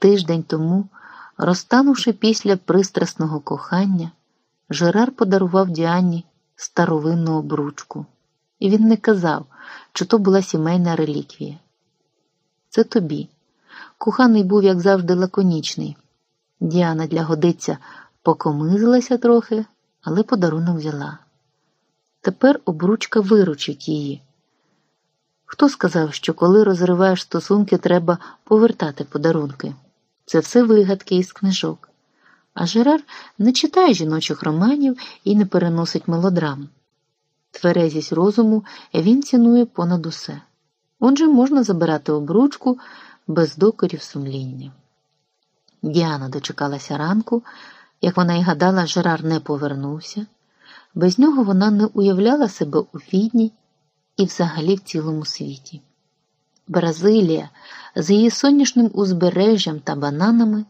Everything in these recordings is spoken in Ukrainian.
Тиждень тому, розтанувши після пристрасного кохання, Жерар подарував Діані старовинну обручку, і він не казав, чи то була сімейна реліквія. Це тобі. Коханий був, як завжди, лаконічний. Діана для годиця покомизилася трохи, але подарунок взяла. Тепер обручка виручить її. Хто сказав, що коли розриваєш стосунки, треба повертати подарунки? Це все вигадки із книжок. А Жерар не читає жіночих романів і не переносить мелодрам. Тверезість розуму він цінує понад усе. Отже, можна забирати обручку без докорів сумління. Діана дочекалася ранку, як вона й гадала, Жерар не повернувся. Без нього вона не уявляла себе у відні і взагалі в цілому світі. Бразилія з її сонячним узбережжям та бананами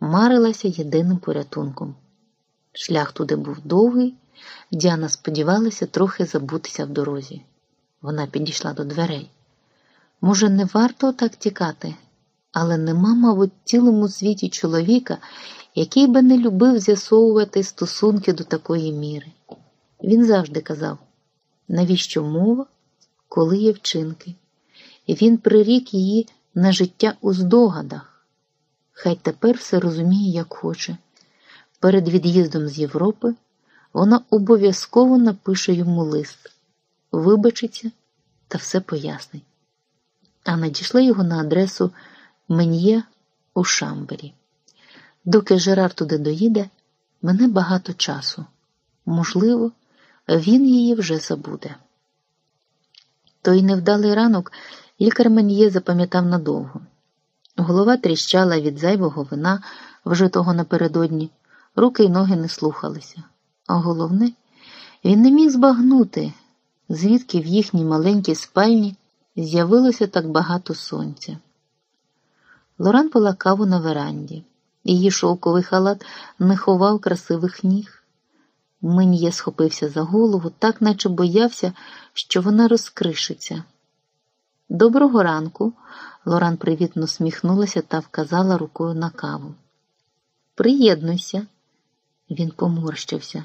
марилася єдиним порятунком. Шлях туди був довгий, Діана сподівалася трохи забутися в дорозі. Вона підійшла до дверей. Може, не варто так тікати, але нема, мабуть, в цілому світі чоловіка, який би не любив з'ясовувати стосунки до такої міри. Він завжди казав, навіщо мова, коли є вчинки, і він прирік її на життя у здогадах. Хай тепер все розуміє, як хоче. Перед від'їздом з Європи вона обов'язково напише йому лист, вибачиться та все пояснить. А надійшла його на адресу Мен'є у Шамбері. Доки Жерар туди доїде, мене багато часу. Можливо, він її вже забуде. Той невдалий ранок лікар Мен'є запам'ятав надовго. Голова тріщала від зайвого вина, вжитого напередодні, руки й ноги не слухалися. А головне, він не міг збагнути, звідки в їхній маленькій спальні з'явилося так багато сонця. Лоран пила каву на веранді. Її шовковий халат не ховав красивих ніг. Мен'є схопився за голову, так наче боявся, що вона розкришиться. Доброго ранку, Лоран привітно сміхнулася та вказала рукою на каву. Приєднуйся. Він поморщився.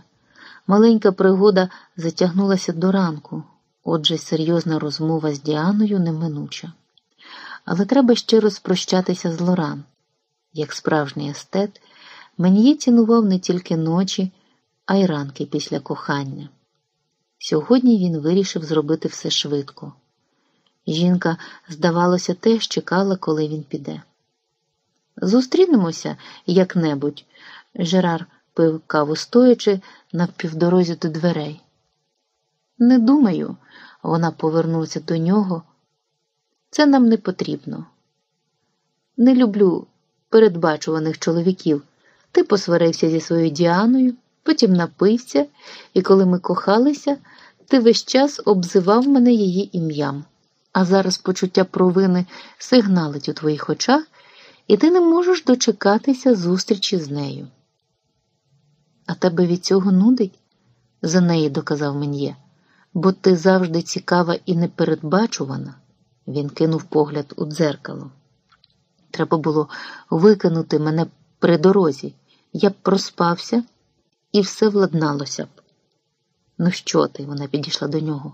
Маленька пригода затягнулася до ранку, отже, серйозна розмова з Діаною неминуча. Але треба ще розпрощатися з Лоран. Як справжній естет, мені цінував не тільки ночі, а й ранки після кохання. Сьогодні він вирішив зробити все швидко. Жінка, здавалося, теж чекала, коли він піде. Зустрінемося як-небудь. Жерар пив каву стоячи на півдорозі до дверей. Не думаю, вона повернулася до нього. Це нам не потрібно. Не люблю передбачуваних чоловіків. Ти посварився зі своєю Діаною, потім напився, і коли ми кохалися, ти весь час обзивав мене її ім'ям. А зараз почуття провини сигналить у твоїх очах, і ти не можеш дочекатися зустрічі з нею. А тебе від цього нудить? за неї доказав Мен'є, бо ти завжди цікава і непередбачувана. Він кинув погляд у дзеркало. Треба було викинути мене при дорозі. Я б проспався і все владналося б. Ну, що ти? Вона підійшла до нього.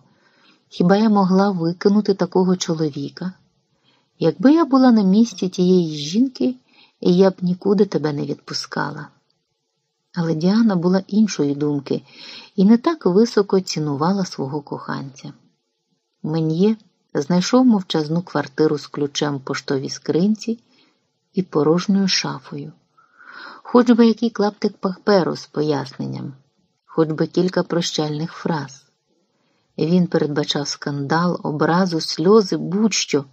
Хіба я могла викинути такого чоловіка? Якби я була на місці тієї жінки, я б нікуди тебе не відпускала. Але Діана була іншої думки і не так високо цінувала свого коханця. Мен'є знайшов мовчазну квартиру з ключем поштовій скринці і порожньою шафою, хоч би який клаптик паперу з поясненням, хоч би кілька прощальних фраз. Він передбачав скандал, образу, сльози, будь-що,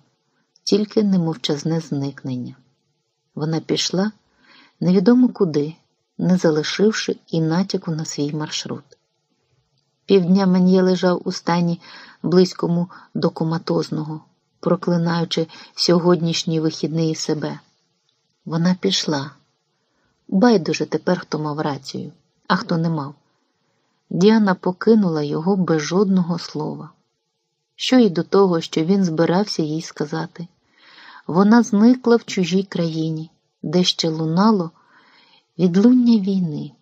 тільки немовчазне зникнення. Вона пішла невідомо куди, не залишивши і натяку на свій маршрут. Півдня Мен'є лежав у стані близькому до коматозного, проклинаючи сьогоднішній вихідний себе. Вона пішла. Байдуже тепер хто мав рацію, а хто не мав. Діана покинула його без жодного слова. Що й до того, що він збирався їй сказати. Вона зникла в чужій країні, де ще лунало відлуння війни.